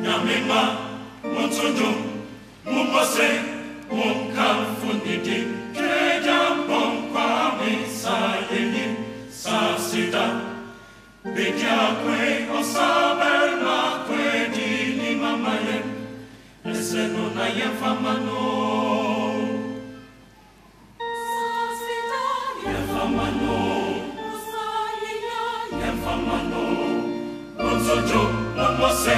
nyamima munsunju mumose mumkamfundidi kejambonkwamisayeyi sasita bikiakwe osabernakwedinimamaye esenonayefamano yefamano yefamano munsunju mumose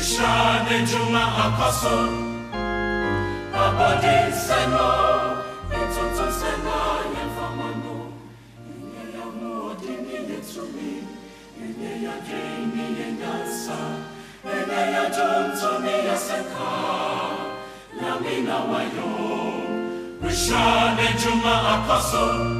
Shine Juma Apostle, Abadi Sano, Itoto Sena, Yamfamano, Yunya Modi, Yetsumi, Yunya Jamie, Yansa, Yunya Johnson, Yasaka, Lamina Wayo, Shine Juma Apostle.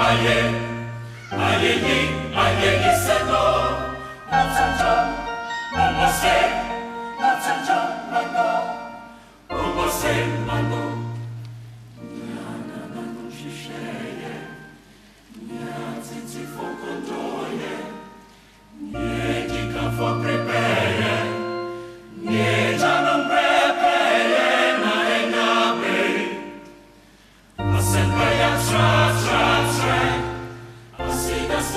Allez, allez, allez, allez,